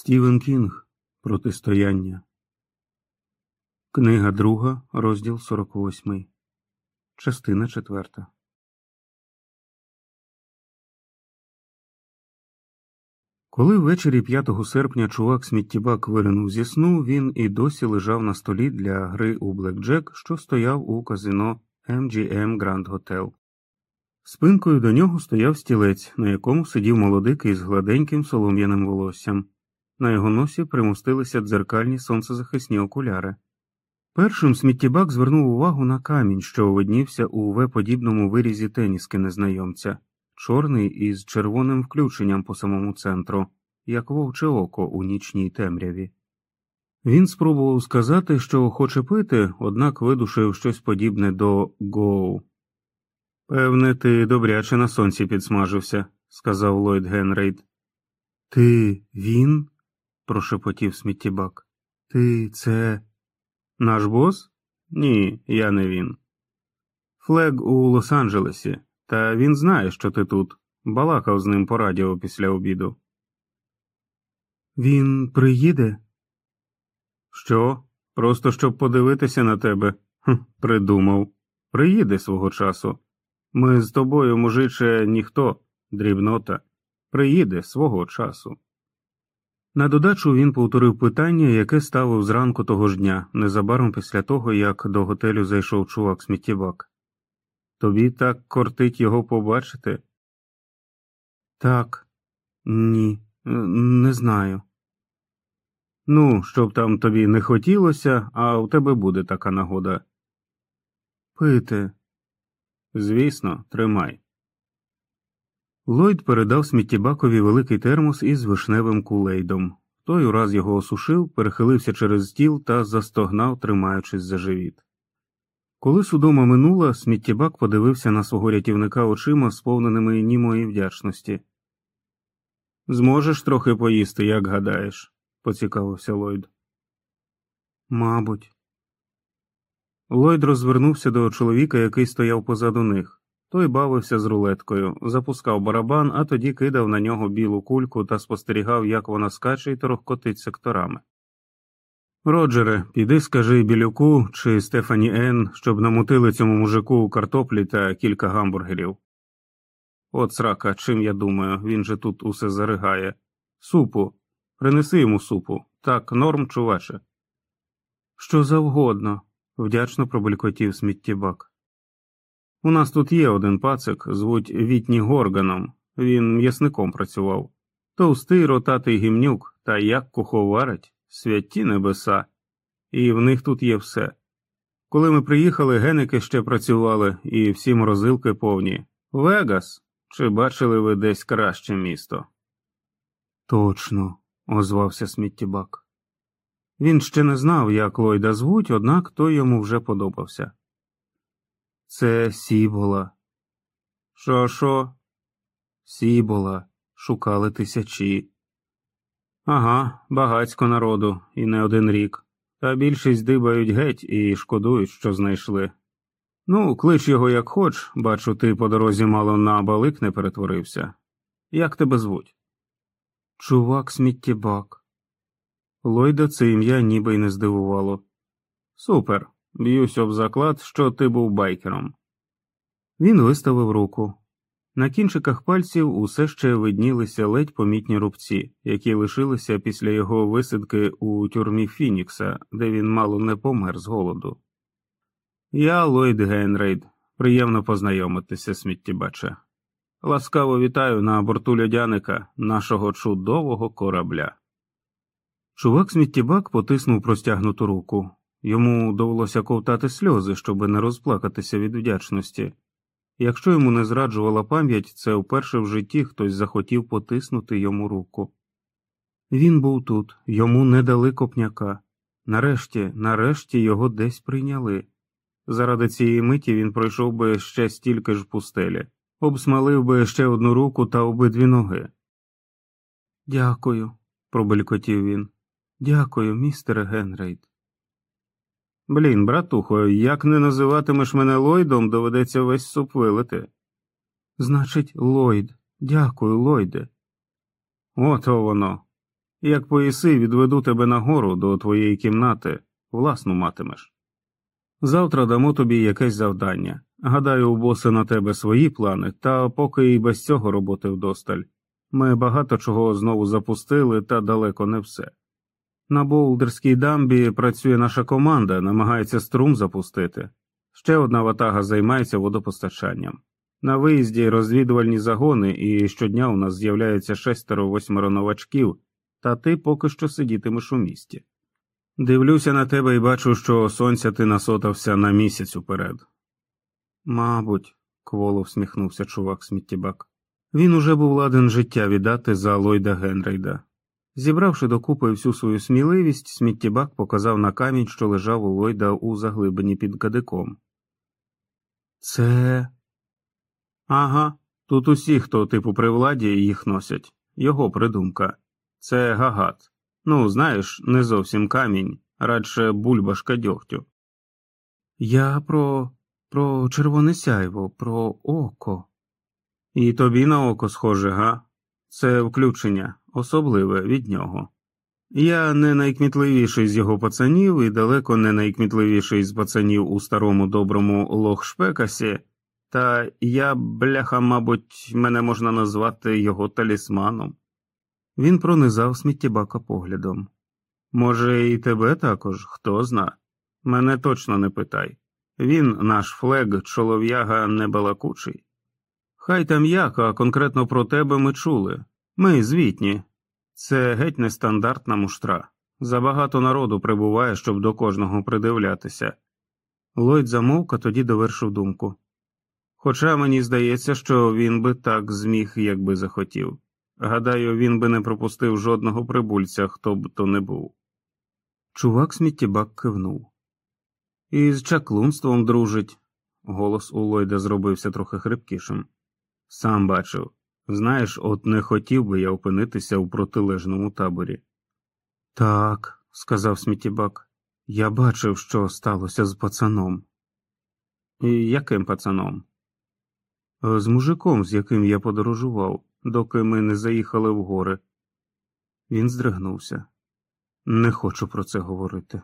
Стівен Кінг Протистояння. Книга друга, розділ 48. Частина четверта. Коли ввечері 5 серпня чувак сміттєбак виринув зі сну, він і досі лежав на столі для гри у Блекджек, що стояв у казино MGM Grand Hotel. Спинкою до нього стояв стілець, на якому сидів молодик із гладеньким солом'яним волоссям. На його носі примостилися дзеркальні сонцезахисні окуляри. Першим сміттєбак звернув увагу на камінь, що виднівся у В-подібному вирізі теніски незнайомця, чорний із червоним включенням по самому центру, як вовче око у нічній темряві. Він спробував сказати, що хоче пити, однак видушив щось подібне до гоу. Певне, ти добряче на сонці підсмажився, сказав Ллойд Генрейд. Ти він? Прошепотів сміттєбак. Ти це. Наш бос? Ні, я не він. Флег у Лос-Анджелесі, та він знає, що ти тут. Балакав з ним по радіо після обіду. Він приїде? Що? Просто щоб подивитися на тебе? Хм, Придумав. Приїде свого часу. Ми з тобою, мужиче, ніхто, дрібнота, приїде свого часу. На додачу він повторив питання, яке ставив зранку того ж дня, незабаром після того, як до готелю зайшов чувак сміттєбак. Тобі так кортить його побачити? Так, ні, не знаю. Ну, щоб там тобі не хотілося, а у тебе буде така нагода. Пити. Звісно, тримай. Ллойд передав сміттєбакові великий термос із вишневим кулейдом. Той ураз його осушив, перехилився через стіл та застогнав, тримаючись за живіт. Коли судома минула, сміттєбак подивився на свого рятівника очима, сповненими німої вдячності. Зможеш трохи поїсти, як гадаєш? поцікавився Ллойд. Мабуть. Ллойд розвернувся до чоловіка, який стояв позаду них. Той бавився з рулеткою, запускав барабан, а тоді кидав на нього білу кульку та спостерігав, як вона скаче і торохкотить секторами. Роджере, піди скажи білюку чи Стефані Ен, щоб намутили цьому мужику картоплі та кілька гамбургерів. От срака, чим я думаю, він же тут усе заригає. Супу. Принеси йому супу. Так, норм, чуваче. Що завгодно, вдячно пробелькотів сміттєбак. У нас тут є один пацик, звуть Вітні Горганом, він м'ясником працював. Товстий ротатий гімнюк, та як куховарить, святі небеса, і в них тут є все. Коли ми приїхали, геники ще працювали, і всі морозилки повні. Вегас, чи бачили ви десь краще місто? Точно, озвався сміттєбак. Він ще не знав, як Лойда звуть, однак той йому вже подобався. Це сібола. Що, що? Сібола. Шукали тисячі. Ага, багацько народу, і не один рік. Та більшість дибають геть і шкодують, що знайшли. Ну, клич його як хоч, бачу, ти по дорозі мало на балик не перетворився. Як тебе звуть? Чувак сміттєбак. Лойда це ім'я ніби й не здивувало. Супер. Б'юсь об заклад, що ти був байкером. Він виставив руку. На кінчиках пальців усе ще виднілися ледь помітні рубці, які лишилися після його висадки у тюрмі Фінікса, де він мало не помер з голоду. Я Ллойд Гейнрейд. Приємно познайомитися, сміттєбаче. Ласкаво вітаю на борту льодяника нашого чудового корабля. Чувак сміттєбак потиснув простягнуту руку. Йому довелося ковтати сльози, щоби не розплакатися від вдячності. Якщо йому не зраджувала пам'ять, це вперше в житті хтось захотів потиснути йому руку. Він був тут, йому не дали копняка. Нарешті, нарешті його десь прийняли. Заради цієї миті він пройшов би ще стільки ж пустелі, обсмалив би ще одну руку та обидві ноги. Дякую, пробелькотів він. Дякую, містере Генрейд. Блін, братухо, як не називатимеш мене Ллойдом, доведеться весь суп вилити. Значить, Ллойд. Дякую, Ллойде. Ото воно. Як поїси, відведу тебе нагору до твоєї кімнати, власну матимеш. Завтра дамо тобі якесь завдання. Гадаю, у боси на тебе свої плани, та поки і без цього роботи вдосталь. Ми багато чого знову запустили, та далеко не все. На Болдерській дамбі працює наша команда, намагається струм запустити. Ще одна ватага займається водопостачанням. На виїзді розвідувальні загони, і щодня у нас з'являється шестеро восьмеро новачків, та ти поки що сидітимеш у місті. Дивлюся на тебе і бачу, що сонця ти насотався на місяць уперед. Мабуть, кволо всміхнувся чувак сміттєбак. Він уже був ладен життя віддати за Ллойда Генрейда. Зібравши докупи всю свою сміливість, сміттєбак показав на камінь, що лежав у Ллойда у заглибині під кадиком. Це. Ага, тут усі, хто типу при владі, їх носять. Його придумка. Це гагат. Ну, знаєш, не зовсім камінь, радше бульбашка дьогтю. Я про про червоне сяйво, про око. І тобі на око схоже, га? Це включення, особливе від нього. Я не найкмітливіший з його пацанів і далеко не найкмітливіший з пацанів у старому доброму лохшпекасі, та я, бляха, мабуть, мене можна назвати його талісманом. Він пронизав сміттєбака поглядом. Може, і тебе також, хто зна. Мене точно не питай. Він, наш флег, чолов'яга небалакучий. Хай там як, а конкретно про тебе ми чули. Ми звітні. Це геть нестандартна муштра. Забагато народу прибуває, щоб до кожного придивлятися. Лойд замовк, а тоді довершив думку. Хоча мені здається, що він би так зміг, якби захотів. Гадаю, він би не пропустив жодного прибульця, хто б то не був. Чувак сміттєбак кивнув. І з чаклунством дружить. Голос у Лойда зробився трохи хрипкішим. Сам бачив. Знаєш, от не хотів би я опинитися у протилежному таборі. Так, сказав сміттєбак, я бачив, що сталося з пацаном. І яким пацаном? З мужиком, з яким я подорожував, доки ми не заїхали в гори. Він здригнувся. Не хочу про це говорити.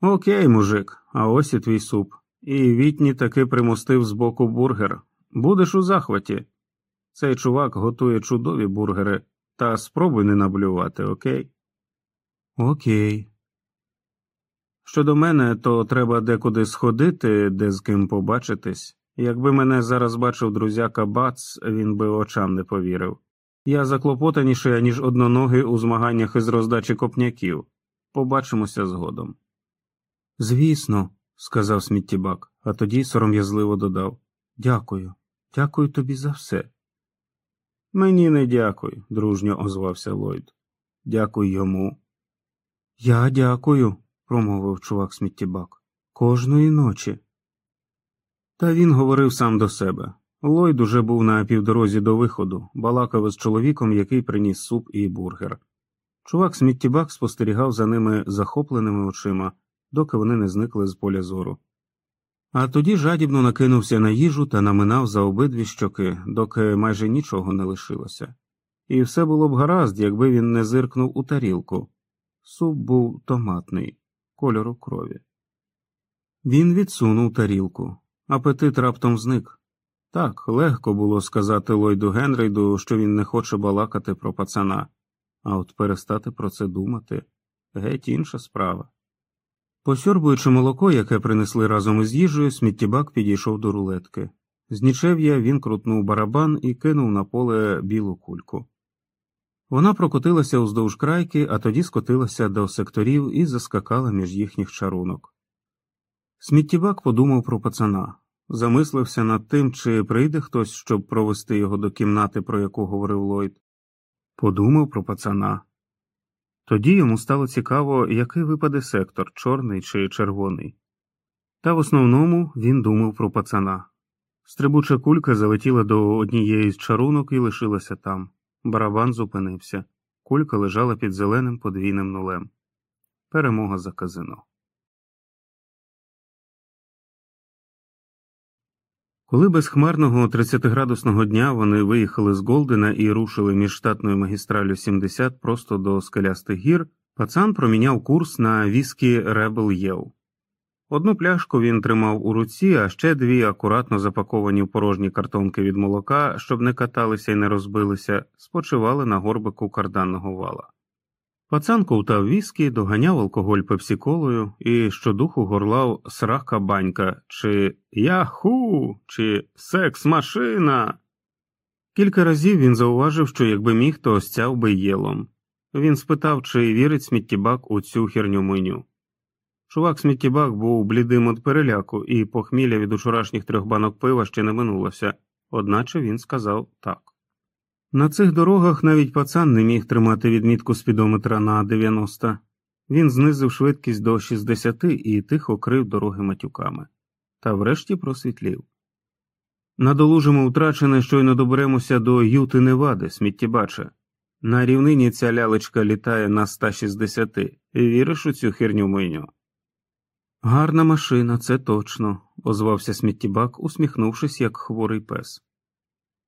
Окей, мужик, а ось і твій суп. І Вітні таки примостив з боку бургер. Будеш у захваті. Цей чувак готує чудові бургери, та спробуй не наблювати, окей? Окей. Щодо мене, то треба декуди сходити, де з ким побачитись. Якби мене зараз бачив друзяка Бац, він би очам не повірив. Я заклопотаніший, ніж одноногий у змаганнях із роздачі копняків. Побачимося згодом. Звісно, сказав сміттєбак, а тоді сором'язливо додав Дякую, дякую тобі за все. Мені не дякуй, дружньо озвався Ллойд. Дякуй йому. Я дякую, промовив чувак сміттєбак. Кожної ночі. Та він говорив сам до себе. Ллойд уже був на півдорозі до виходу, балакав із чоловіком, який приніс суп і бургер. Чувак сміттєбак спостерігав за ними захопленими очима, доки вони не зникли з поля зору. А тоді жадібно накинувся на їжу та наминав за обидві щоки, доки майже нічого не лишилося. І все було б гаразд, якби він не зиркнув у тарілку. Суп був томатний, кольору крові. Він відсунув тарілку. Апетит раптом зник. Так, легко було сказати Ллойду Генрейду, що він не хоче балакати про пацана, а от перестати про це думати геть інша справа. Посьорбуючи молоко, яке принесли разом із їжею, сміттєбак підійшов до рулетки. З нічев'я він крутнув барабан і кинув на поле білу кульку. Вона прокотилася уздовж крайки, а тоді скотилася до секторів і заскакала між їхніх чарунок. Сміттєбак подумав про пацана, замислився над тим, чи прийде хтось, щоб провести його до кімнати, про яку говорив Ллойд. Подумав про пацана. Тоді йому стало цікаво, який випаде сектор, чорний чи червоний. Та в основному він думав про пацана. Стрибуча кулька залетіла до однієї з чарунок і лишилася там. Барабан зупинився. Кулька лежала під зеленим подвійним нулем. Перемога за казино. Коли безхмарного 30-градусного дня вони виїхали з Голдена і рушили між штатною магістралю 70 просто до скелястих гір, пацан проміняв курс на віскі Rebel Єл. Одну пляшку він тримав у руці, а ще дві акуратно запаковані в порожні картонки від молока, щоб не каталися і не розбилися, спочивали на горбику карданного вала. Пацан ковтав віскі, доганяв алкоголь пепсіколою і щодуху горлав срака банька чи Яху, чи секс машина. Кілька разів він зауважив, що якби міг, то стяв би єлом. Він спитав, чи вірить сміттєбак у цю херню меню. Чувак сміттєбак був блідим від переляку, і похмілля від учорашніх трьох банок пива ще не минулося, одначе він сказав так. На цих дорогах навіть пацан не міг тримати відмітку спідометра на 90. Він знизив швидкість до 60 і тихо крив дороги матюками, та врешті просвітлів. Надолужимо втрачене, щойно доберемося до Юти Невади, сміттєбача. На рівнині ця лялечка літає на 160. Віриш у цю херню мийню? Гарна машина, це точно, озвався сміттєбак, усміхнувшись, як хворий пес.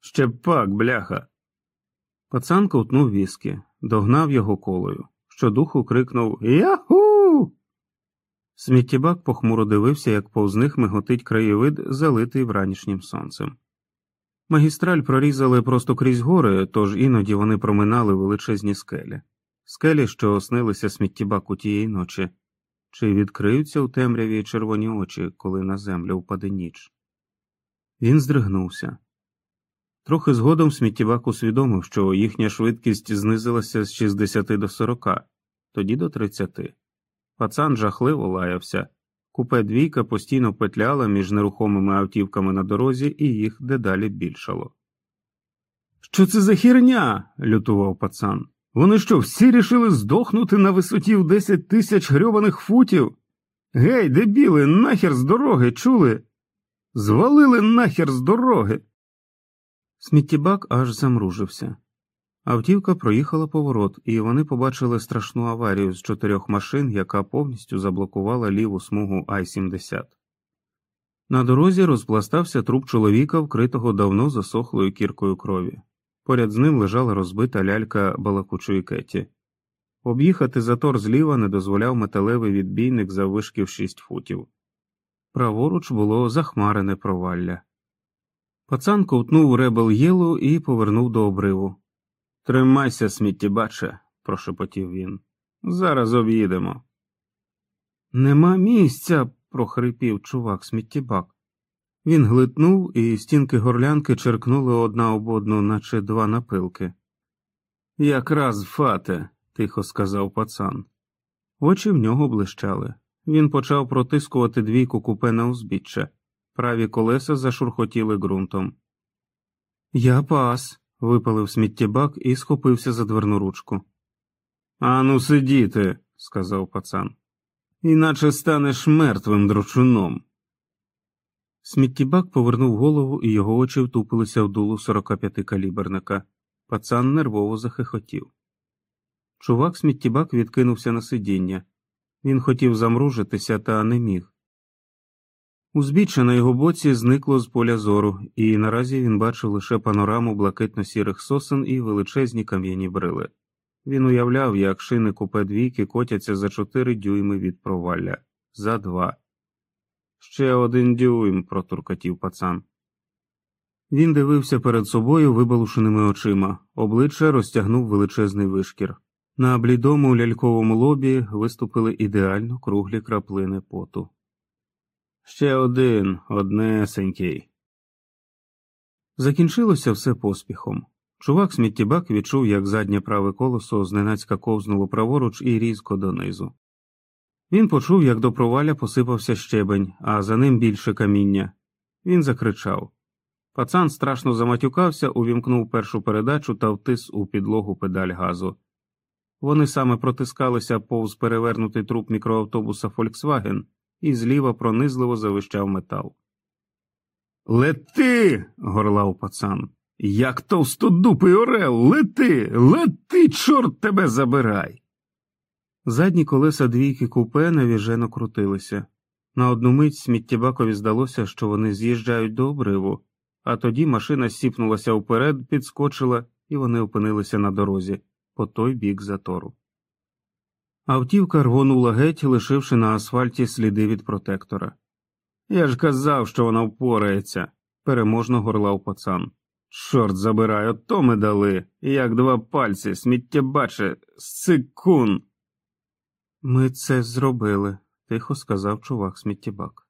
Ще пак, бляха. Пацан ковтнув віскі, догнав його колою. Щодуху крикнув Яху. Сміттєбак похмуро дивився, як повз них миготить краєвид, залитий вранішнім сонцем. Магістраль прорізали просто крізь гори, тож іноді вони проминали величезні скелі, скелі, що снилися сміттєбаку тієї ночі, чи відкриються у темряві червоні очі, коли на землю впаде ніч. Він здригнувся. Трохи згодом сміттєвак усвідомив, що їхня швидкість знизилася з 60 до 40, тоді до 30. Пацан жахливо лаявся. Купе двійка постійно петляла між нерухомими автівками на дорозі, і їх дедалі більшало. Що це за херня? лютував пацан. Вони що, всі рішили здохнути на висоті в 10 тисяч грьобаних футів? Гей, дебіли, нахер з дороги, чули? Звалили нахер з дороги. Сміттєбак аж замружився. Автівка проїхала поворот, і вони побачили страшну аварію з чотирьох машин, яка повністю заблокувала ліву смугу Ай-70. На дорозі розпластався труп чоловіка, вкритого давно засохлою кіркою крові. Поряд з ним лежала розбита лялька балакучої кеті. Об'їхати затор зліва не дозволяв металевий відбійник за вишки в шість футів. Праворуч було захмарене провалля. Пацан ковтнув ребел єлу і повернув до обриву. Тримайся, сміттєбаче, прошепотів він. Зараз об'їдемо. Нема місця, прохрипів чувак сміттєбак. Він глитнув, і стінки горлянки черкнули одна об одну, наче два напилки. Якраз фате, тихо сказав пацан. Очі в нього блищали. Він почав протискувати двійку купе на узбіччя. Праві колеса зашурхотіли ґрунтом. Я пас, випалив сміттєбак і схопився за дверну ручку. Ану, сидіти, сказав пацан, іначе станеш мертвим дручуном. Сміттєбак повернув голову, і його очі втупилися в дулу 45 каліберника. Пацан нервово захихотів. Чувак сміттєбак відкинувся на сидіння. Він хотів замружитися, та не міг. Узбіччя на його боці зникло з поля зору, і наразі він бачив лише панораму блакитно-сірих сосен і величезні кам'яні брили. Він уявляв, як шини купе двійки котяться за чотири дюйми від провалля, за два. Ще один дюйм, протуркатів пацан. Він дивився перед собою вибалушеними очима, обличчя розтягнув величезний вишкір. На блідому ляльковому лобі виступили ідеально круглі краплини поту. Ще один, однесенький. Закінчилося все поспіхом. Чувак сміттєбак відчув, як заднє праве колесо зненацька ковзнуло праворуч і різко донизу. Він почув, як до проваля посипався щебень, а за ним більше каміння. Він закричав. Пацан страшно заматюкався, увімкнув першу передачу та втис у підлогу педаль газу. Вони саме протискалися повз перевернутий труп мікроавтобуса Фольксваген і зліва пронизливо завищав метал. Лети. горлав пацан. Як товстодупий орел, лети, лети, чорт тебе забирай. Задні колеса двійки купе навіжено крутилися. На одну мить сміттєбакові здалося, що вони з'їжджають до обриву, а тоді машина сіпнулася вперед, підскочила, і вони опинилися на дорозі по той бік затору. Автівка рвонула геть, лишивши на асфальті сліди від протектора. Я ж казав, що вона впорається, переможно горлав пацан. Чорт забирай, ото ми дали, як два пальці, сміттєбаче, сикун. Ми це зробили, тихо сказав чувак сміттєбак.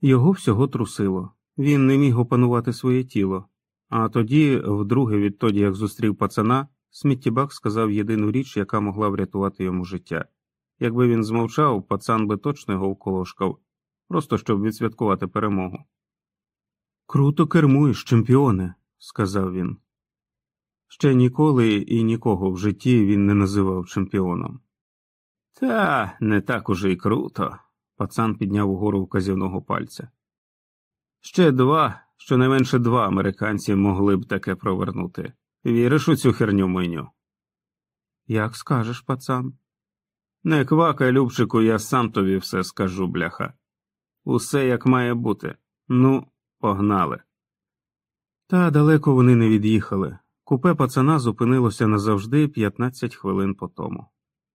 Його всього трусило, він не міг опанувати своє тіло, а тоді, вдруге, відтоді, як зустрів пацана, сміттєбак сказав єдину річ, яка могла врятувати йому життя. Якби він змовчав, пацан би точно його вколошкав, просто щоб відсвяткувати перемогу. Круто кермуєш, чемпіоне, сказав він. Ще ніколи і нікого в житті він не називав чемпіоном. Та не так уже й круто, пацан підняв угору вказівного пальця. Ще два, щонайменше два американці могли б таке провернути. Віриш у цю херню меню? Як скажеш, пацан. Не квакай, Любчику, я сам тобі все скажу, бляха. Усе як має бути. Ну, погнали. Та далеко вони не від'їхали. Купе пацана зупинилося назавжди 15 хвилин по тому.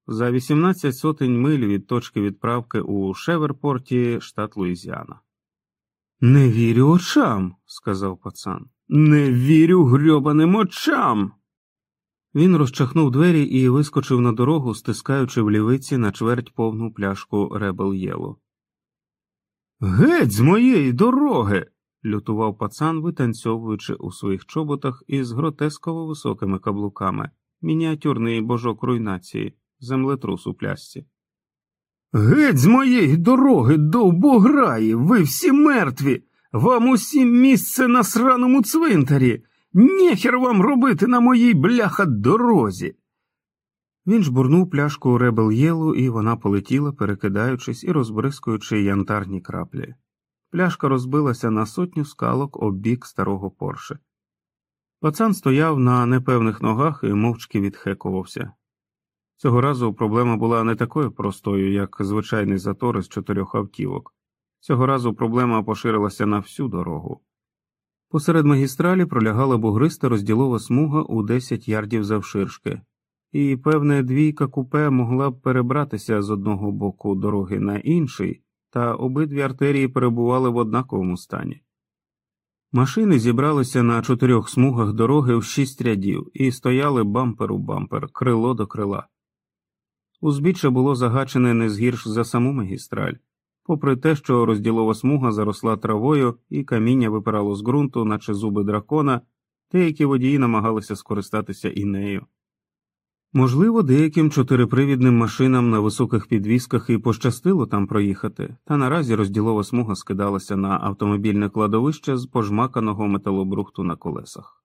За 18 сотень миль від точки відправки у Шеверпорті, штат Луїзіана. Не вірю очам, сказав пацан. Не вірю грьобаним очам. Він розчахнув двері і вискочив на дорогу, стискаючи в лівиці на чверть повну пляшку Ребел Єло. Геть з моєї дороги. лютував пацан, витанцьовуючи у своїх чоботах із гротесково високими каблуками, мініатюрний божок руйнації, землетрус у плясці. Геть з моєї дороги, довбограї, ви всі мертві. Вам усім місце на сраному цвинтарі. Нехер вам робити на моїй бляха дорозі. Він жбурнув пляшку Ребел Єлу, і вона полетіла, перекидаючись і розбризкуючи янтарні краплі. Пляшка розбилася на сотню скалок об бік старого порше. Пацан стояв на непевних ногах і мовчки відхекувався. Цього разу проблема була не такою простою, як звичайний затор із чотирьох автівок. Цього разу проблема поширилася на всю дорогу. Посеред магістралі пролягала бугриста розділова смуга у 10 ярдів завширшки, і, певне, двійка купе могла б перебратися з одного боку дороги на інший, та обидві артерії перебували в однаковому стані. Машини зібралися на чотирьох смугах дороги в шість рядів і стояли бампер у бампер, крило до крила. Узбіччя було загачене не згірш за саму магістраль, попри те, що розділова смуга заросла травою і каміння випирало з ґрунту, наче зуби дракона, деякі водії намагалися скористатися і нею. Можливо, деяким чотирипривідним машинам на високих підвісках і пощастило там проїхати, та наразі розділова смуга скидалася на автомобільне кладовище з пожмаканого металобрухту на колесах.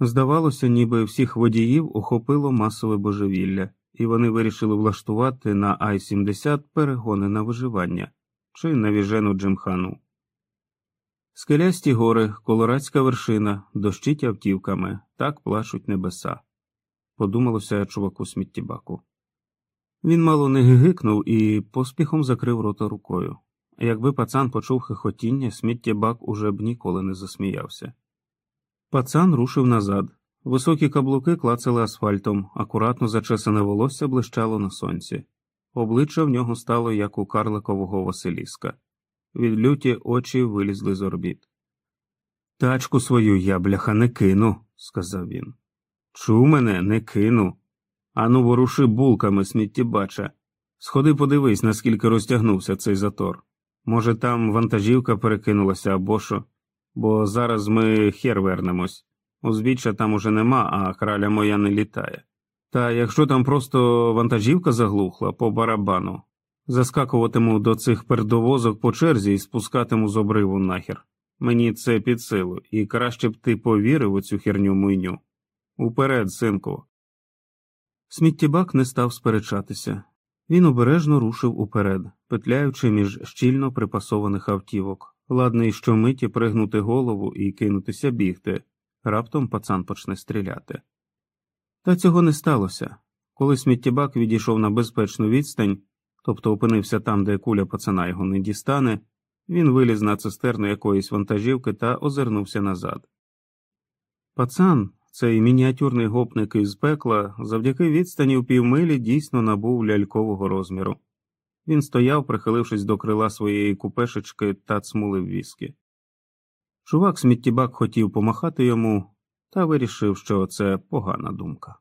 Здавалося, ніби всіх водіїв охопило масове божевілля, і вони вирішили влаштувати на Ай 70 перегони на виживання чи навіжену джимхану. Скелясті гори, колорадська вершина, дощить автівками, так плачуть небеса подумалося чуваку сміттєбаку. Він мало не гигикнув і поспіхом закрив рота рукою. Якби пацан почув хихотіння, сміттєбак уже б ніколи не засміявся. Пацан рушив назад. Високі каблуки клацали асфальтом, акуратно зачесане волосся блищало на сонці. Обличчя в нього стало як у карликового Василіска. Від люті очі вилізли з орбіт. Тачку свою я, бляха, не кину, сказав він. Чув мене, не кину. Ану, воруши булками сміттєбача. Сходи подивись, наскільки розтягнувся цей затор. Може, там вантажівка перекинулася або що, бо зараз ми хер вернемось. Узбіччя там уже нема, а краля моя не літає. Та якщо там просто вантажівка заглухла по барабану, заскакуватиму до цих пердовозок по черзі і спускатиму з обриву нахер. Мені це під силу, і краще б ти повірив у цю херню муйню. Уперед, синку. Сміттєбак не став сперечатися. Він обережно рушив уперед, петляючи між щільно припасованих автівок, ладний щомиті пригнути голову і кинутися бігти. Раптом пацан почне стріляти. Та цього не сталося. Коли сміттєбак відійшов на безпечну відстань, тобто опинився там, де куля пацана його не дістане, він виліз на цистерну якоїсь вантажівки та озирнувся назад. Пацан, цей мініатюрний гопник із пекла, завдяки відстані в півмилі дійсно набув лялькового розміру. Він стояв, прихилившись до крила своєї купешечки та цмулив віскі. Чувак сміттєбак хотів помахати йому, та вирішив, що це погана думка.